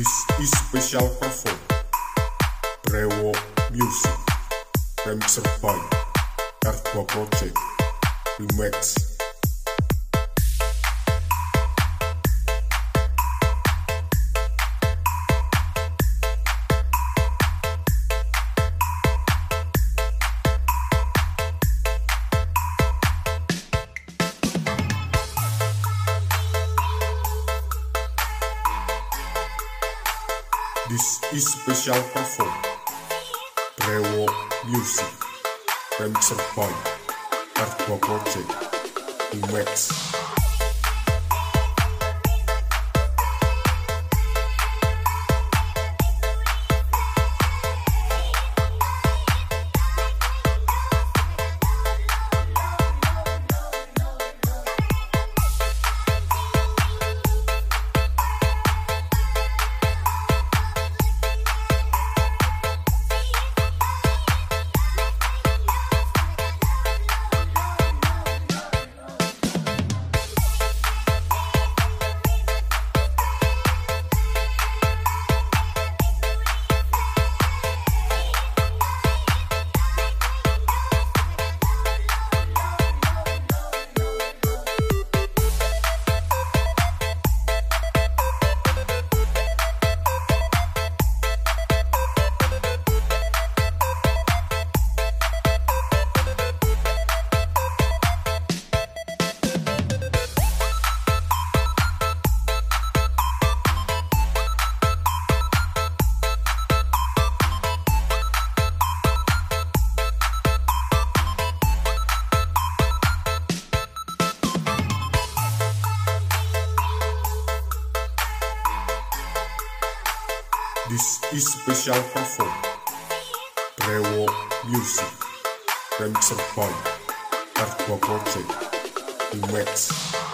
This is special perform. Brewo Music Remixer by R2 Project Remix This is special perform. Brewo Music. Remixer by R2 Project. Remix This is special perform. Brewo Music Remixer by R2 Project Remix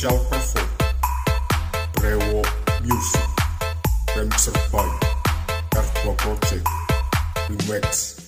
special perform. Brewo Music. Remixer by R2 Project Remix